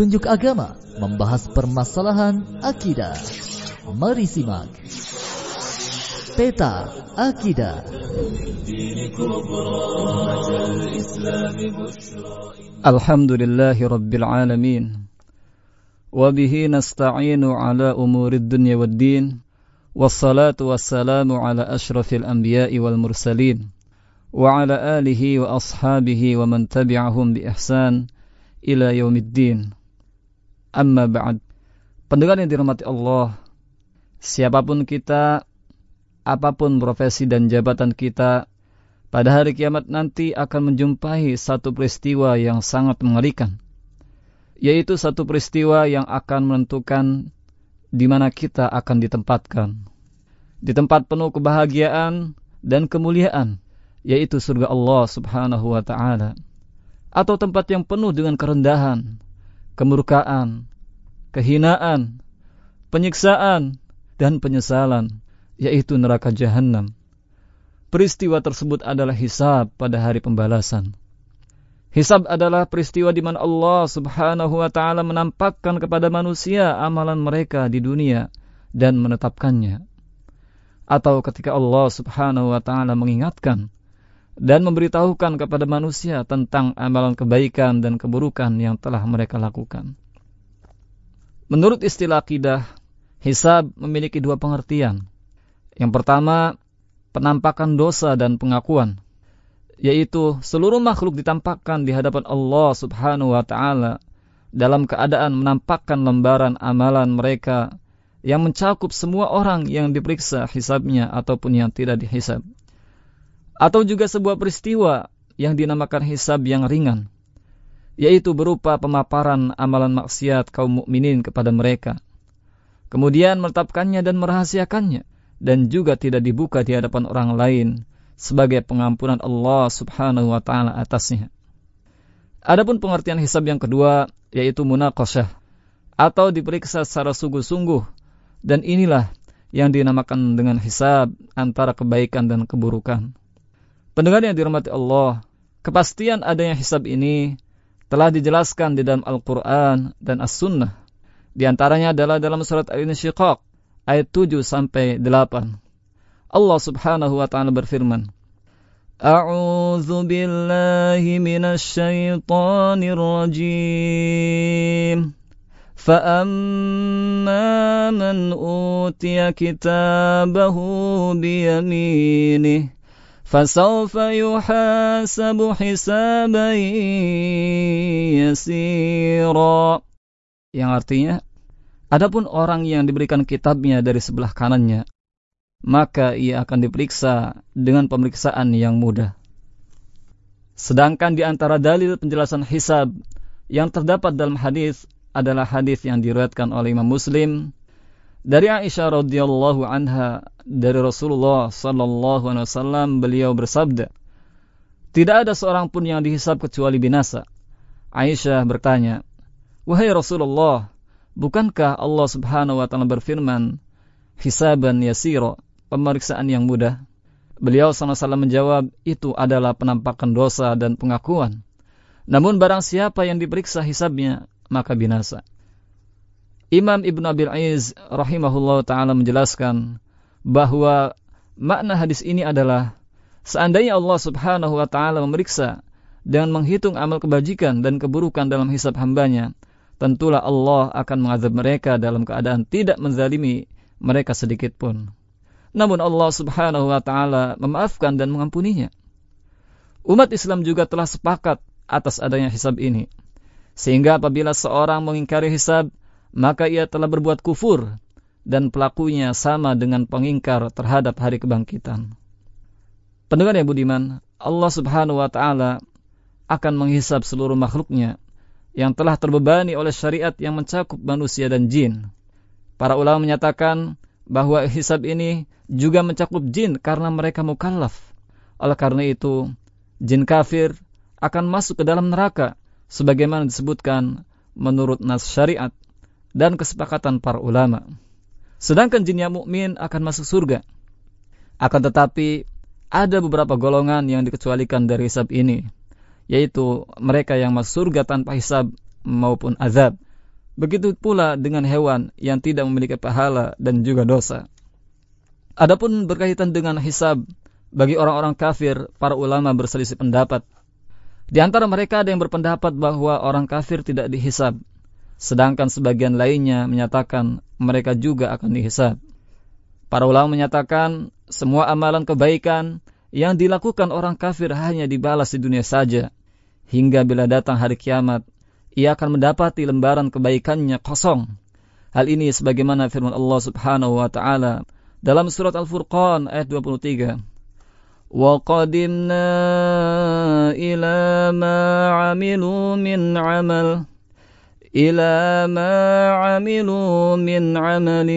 petunjuk agama membahas permasalahan akidah. Mari simak. Peta Akidah. Alhamdulillahi Rabbil Alamin. Wabihi nasta'inu ala umuri dunya wad din. Wassalatu wassalamu ala ashrafil anbiya'i wal mursalin. Wa ala alihi wa ashabihi wa man tabi'ahum bi ihsan ila yaumiddin Amma ba'd. Pendengar yang dirahmati Allah, siapa pun kita, apa pun profesi dan jabatan kita, pada hari kiamat nanti akan menjumpai satu peristiwa yang sangat mengerikan, yaitu satu peristiwa yang akan menentukan di mana kita akan ditempatkan. Di tempat penuh kebahagiaan dan kemuliaan, yaitu surga Allah Subhanahu wa taala, atau tempat yang penuh dengan kerendahan, kemurkaan, kehinaan, penyiksaan dan penyesalan, yaitu neraka jahanam. Peristiwa tersebut adalah hisab pada hari pembalasan. Hisab adalah peristiwa di mana Allah Subhanahu wa taala menampakkan kepada manusia amalan mereka di dunia dan menetapkannya. Atau ketika Allah Subhanahu wa taala mengingatkan dan memberitahukan kepada manusia tentang amalan kebaikan dan keburukan yang telah mereka lakukan. Menurut istilah akidah, hisab memiliki dua pengertian. Yang pertama, penampakan dosa dan pengakuan yaitu seluruh makhluk ditampakkan di hadapan Allah Subhanahu wa taala dalam keadaan menampakkan lembaran amalan mereka yang mencakup semua orang yang diperiksa hisabnya ataupun yang tidak dihisab. Atau juga sebuah peristiwa yang dinamakan hisab yang ringan, yaitu berupa pemaparan amalan maksiat kaum mukminin kepada mereka. Kemudian menetapkannya dan merahasiakannya dan juga tidak dibuka di hadapan orang lain sebagai pengampunan Allah Subhanahu wa taala atasnya. Adapun pengertian hisab yang kedua yaitu munaqasyah atau diperiksa secara sungguh-sungguh dan inilah yang dinamakan dengan hisab antara kebaikan dan keburukan. Pendengar yang dirahmati Allah, kepastian adanya hisab ini telah dijelaskan di dalam Al-Quran dan As-Sunnah. Di antaranya adalah dalam surat Al-Insyiqaq ayat 7 sampai 8. Allah Subhanahu wa taala berfirman, A'udzu billahi minasy syaithanir rajim. فأما من أوتي كتابه بيمينه فسوف يحاسب حسابا يسيرا yang artinya adapun orang yang diberikan kitabnya dari sebelah kanannya maka ia akan diperiksa dengan pemeriksaan yang mudah. Sedangkan di antara dalil penjelasan hisab yang terdapat dalam hadis adalah hadis yang diriwayatkan oleh Imam Muslim dari Aisyah radhiyallahu anha dari Rasulullah sallallahu alaihi wasallam beliau bersabda Tidak ada seorang pun yang dihisab kecuali binasa. Aisyah bertanya, "Wahai Rasulullah, bukankah Allah Subhanahu wa taala berfirman, hisaban yasira, pemeriksaan yang mudah? Beliau SAW menjawab, itu adalah penampakan dosa dan pengakuan. Namun barang siapa yang diperiksa hisabnya, maka binasa. Imam Ibn Abil Aiz rahimahullah ta'ala menjelaskan bahwa makna hadis ini adalah seandainya Allah subhanahu wa ta'ala memeriksa dengan menghitung amal kebajikan dan keburukan dalam hisab hambanya, tentulah Allah akan mengazab mereka dalam keadaan tidak menzalimi mereka sedikit pun. Namun Allah subhanahu wa ta'ala memaafkan dan mengampuninya. Umat Islam juga telah sepakat atas adanya hisab ini. Sehingga apabila seorang mengingkari hisab, maka ia telah berbuat kufur dan pelakunya sama dengan pengingkar terhadap hari kebangkitan. Pendengar yang budiman, Allah subhanahu wa ta'ala akan menghisab seluruh makhluknya yang telah terbebani oleh syariat yang mencakup manusia dan jin. Para ulama menyatakan bahwa hisab ini juga mencakup jin karena mereka mukallaf. Oleh karena itu, jin kafir akan masuk ke dalam neraka sebagaimana disebutkan menurut nas syariat dan kesepakatan para ulama. Sedangkan jin yang mukmin akan masuk surga. Akan tetapi ada beberapa golongan yang dikecualikan dari hisab ini, yaitu mereka yang masuk surga tanpa hisab maupun azab, Begitu pula dengan hewan yang tidak memiliki pahala dan juga dosa. Adapun berkaitan dengan hisab, bagi orang-orang kafir, para ulama berselisih pendapat. Di antara mereka ada yang berpendapat bahwa orang kafir tidak dihisab, Sedangkan sebagian lainnya menyatakan mereka juga akan dihisab. Para ulama menyatakan semua amalan kebaikan yang dilakukan orang kafir hanya dibalas di dunia saja. Hingga bila datang hari kiamat, ia akan mendapati lembaran kebaikannya kosong. Hal ini sebagaimana firman Allah Subhanahu wa taala dalam surat Al-Furqan ayat 23. Wa qadimna ila ma 'amilu min 'amal إلى ما عملوا من عمل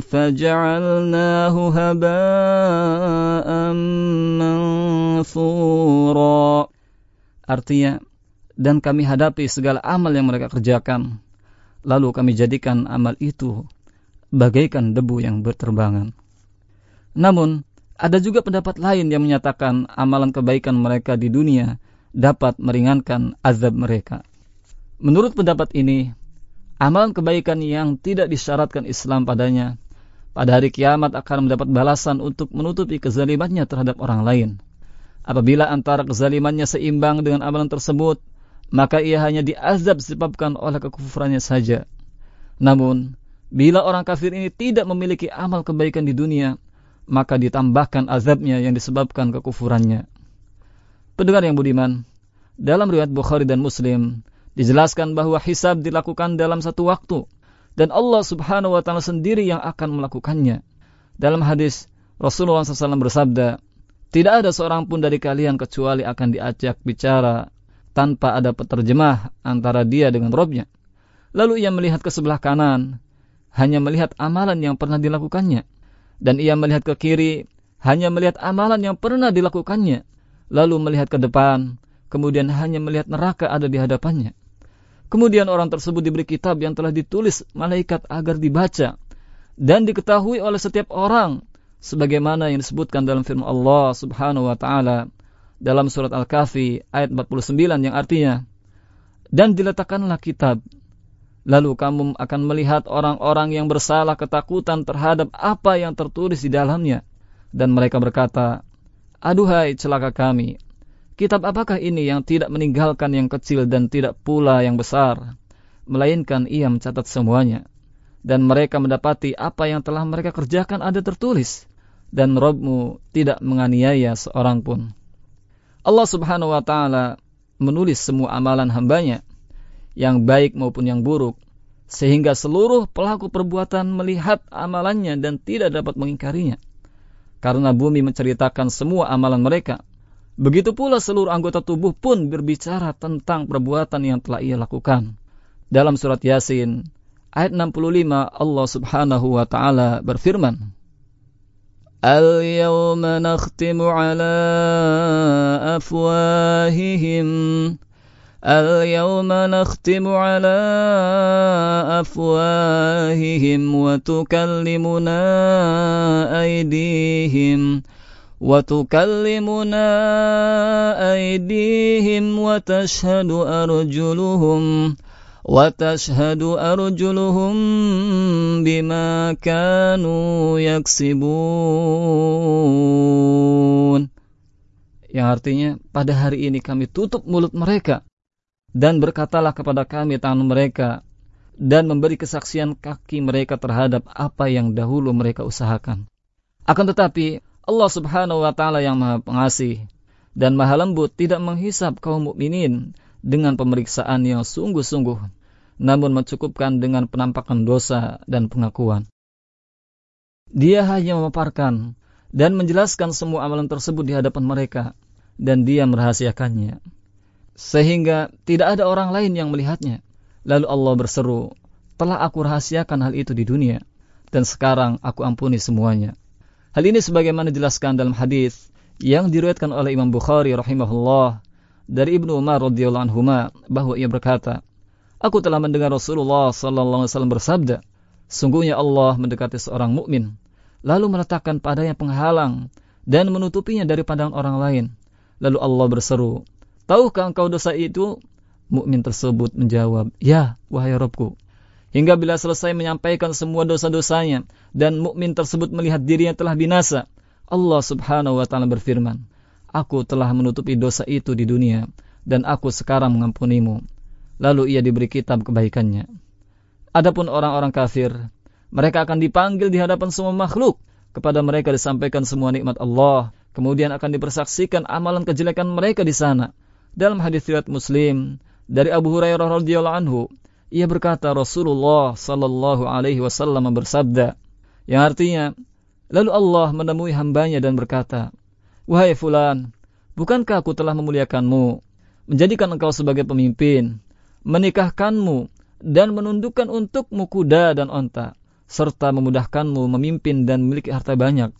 فجعلناه هباء منثورا Artinya, dan kami hadapi segala amal yang mereka kerjakan, lalu kami jadikan amal itu bagaikan debu yang berterbangan. Namun, ada juga pendapat lain yang menyatakan amalan kebaikan mereka di dunia dapat meringankan azab mereka. Menurut pendapat ini, amalan kebaikan yang tidak disyaratkan Islam padanya pada hari kiamat akan mendapat balasan untuk menutupi kezalimannya terhadap orang lain. Apabila antara kezalimannya seimbang dengan amalan tersebut, maka ia hanya diazab disebabkan oleh kekufurannya saja. Namun, bila orang kafir ini tidak memiliki amal kebaikan di dunia, maka ditambahkan azabnya yang disebabkan kekufurannya. Pendengar yang budiman, dalam riwayat Bukhari dan Muslim dijelaskan bahwa hisab dilakukan dalam satu waktu dan Allah Subhanahu wa taala sendiri yang akan melakukannya. Dalam hadis Rasulullah SAW bersabda, tidak ada seorang pun dari kalian kecuali akan diajak bicara tanpa ada peterjemah antara dia dengan Robnya. Lalu ia melihat ke sebelah kanan, hanya melihat amalan yang pernah dilakukannya dan ia melihat ke kiri, hanya melihat amalan yang pernah dilakukannya, lalu melihat ke depan, kemudian hanya melihat neraka ada di hadapannya. Kemudian orang tersebut diberi kitab yang telah ditulis malaikat agar dibaca dan diketahui oleh setiap orang sebagaimana yang disebutkan dalam firman Allah Subhanahu wa taala dalam surat Al-Kahfi ayat 49 yang artinya dan diletakkanlah kitab Lalu kamu akan melihat orang-orang yang bersalah ketakutan terhadap apa yang tertulis di dalamnya. Dan mereka berkata, Aduhai celaka kami, kitab apakah ini yang tidak meninggalkan yang kecil dan tidak pula yang besar, melainkan ia mencatat semuanya. Dan mereka mendapati apa yang telah mereka kerjakan ada tertulis, dan Robmu tidak menganiaya seorang pun. Allah subhanahu wa ta'ala menulis semua amalan hambanya, yang baik maupun yang buruk, sehingga seluruh pelaku perbuatan melihat amalannya dan tidak dapat mengingkarinya. Karena bumi menceritakan semua amalan mereka. Begitu pula seluruh anggota tubuh pun berbicara tentang perbuatan yang telah ia lakukan. Dalam surat Yasin, ayat 65 Allah subhanahu wa ta'ala berfirman, Al-yawma nakhtimu ala afwahihim اليوم نختم على أفواههم وتكلمنا أيديهم وتكلمنا أيديهم وتشهد أرجلهم وتشهد أرجلهم بما كانوا يكسبون yang artinya pada hari ini kami tutup mulut mereka dan berkatalah kepada kami tangan mereka dan memberi kesaksian kaki mereka terhadap apa yang dahulu mereka usahakan. Akan tetapi Allah Subhanahu wa taala yang Maha Pengasih dan Maha Lembut tidak menghisap kaum mukminin dengan pemeriksaan yang sungguh-sungguh, namun mencukupkan dengan penampakan dosa dan pengakuan. Dia hanya memaparkan dan menjelaskan semua amalan tersebut di hadapan mereka dan dia merahasiakannya sehingga tidak ada orang lain yang melihatnya. Lalu Allah berseru, telah aku rahasiakan hal itu di dunia, dan sekarang aku ampuni semuanya. Hal ini sebagaimana dijelaskan dalam hadis yang diriwayatkan oleh Imam Bukhari rahimahullah dari Ibnu Umar radhiyallahu anhu bahwa ia berkata, Aku telah mendengar Rasulullah sallallahu alaihi wasallam bersabda, sungguhnya Allah mendekati seorang mukmin, lalu meletakkan padanya penghalang dan menutupinya dari pandangan orang lain. Lalu Allah berseru, Tahukah engkau dosa itu? Mukmin tersebut menjawab, Ya, wahai Robku. Hingga bila selesai menyampaikan semua dosa-dosanya dan mukmin tersebut melihat dirinya telah binasa, Allah Subhanahu wa taala berfirman, "Aku telah menutupi dosa itu di dunia dan aku sekarang mengampunimu." Lalu ia diberi kitab kebaikannya. Adapun orang-orang kafir, mereka akan dipanggil di hadapan semua makhluk. Kepada mereka disampaikan semua nikmat Allah. Kemudian akan dipersaksikan amalan kejelekan mereka di sana. Dalam hadis riwayat Muslim dari Abu Hurairah radhiyallahu anhu, ia berkata Rasulullah sallallahu alaihi wasallam bersabda, yang artinya, lalu Allah menemui hambanya dan berkata, Wahai fulan, bukankah aku telah memuliakanmu, menjadikan engkau sebagai pemimpin, menikahkanmu, dan menundukkan untukmu kuda dan onta serta memudahkanmu memimpin dan memiliki harta banyak.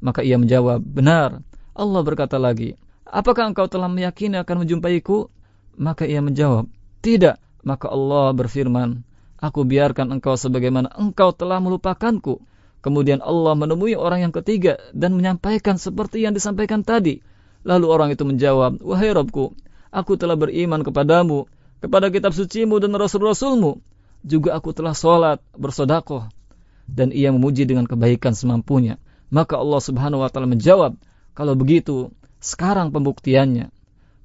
Maka ia menjawab, benar. Allah berkata lagi, apakah engkau telah meyakini akan menjumpaiku? Maka ia menjawab, tidak. Maka Allah berfirman, aku biarkan engkau sebagaimana engkau telah melupakanku. Kemudian Allah menemui orang yang ketiga dan menyampaikan seperti yang disampaikan tadi. Lalu orang itu menjawab, Wahai Robku, aku telah beriman kepadamu, kepada kitab sucimu dan rasul-rasulmu. Juga aku telah sholat, bersodakoh, dan ia memuji dengan kebaikan semampunya. Maka Allah Subhanahu wa taala menjawab, "Kalau begitu, sekarang pembuktiannya."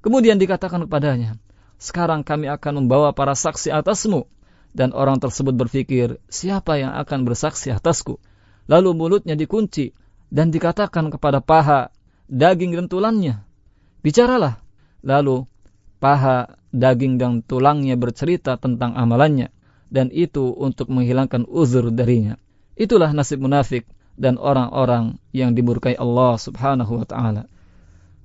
Kemudian dikatakan kepadanya, "Sekarang kami akan membawa para saksi atasmu." Dan orang tersebut berpikir, "Siapa yang akan bersaksi atasku?" Lalu mulutnya dikunci dan dikatakan kepada paha, daging dan tulangnya, "Bicaralah." Lalu paha, daging dan tulangnya bercerita tentang amalannya dan itu untuk menghilangkan uzur darinya. Itulah nasib munafik dan orang-orang yang dimurkai Allah Subhanahu wa taala.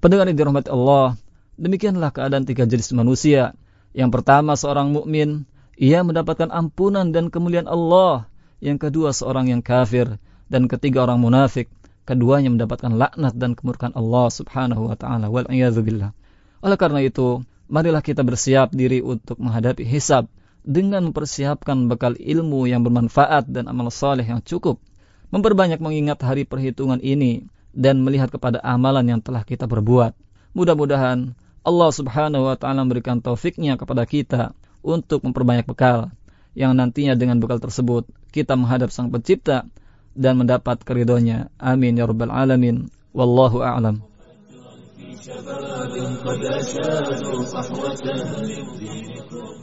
Pendengar yang dirahmati Allah, demikianlah keadaan tiga jenis manusia. Yang pertama seorang mukmin, ia mendapatkan ampunan dan kemuliaan Allah. Yang kedua seorang yang kafir dan ketiga orang munafik, keduanya mendapatkan laknat dan kemurkaan Allah Subhanahu wa taala. Wal billah. Oleh karena itu, marilah kita bersiap diri untuk menghadapi hisab dengan mempersiapkan bekal ilmu yang bermanfaat dan amal soleh yang cukup, memperbanyak mengingat hari perhitungan ini dan melihat kepada amalan yang telah kita berbuat. Mudah-mudahan Allah Subhanahu wa taala memberikan taufiknya kepada kita untuk memperbanyak bekal yang nantinya dengan bekal tersebut kita menghadap Sang Pencipta dan mendapat keridhonya. Amin ya rabbal alamin. Wallahu a'lam. شباب قد أشادوا صحوة للدين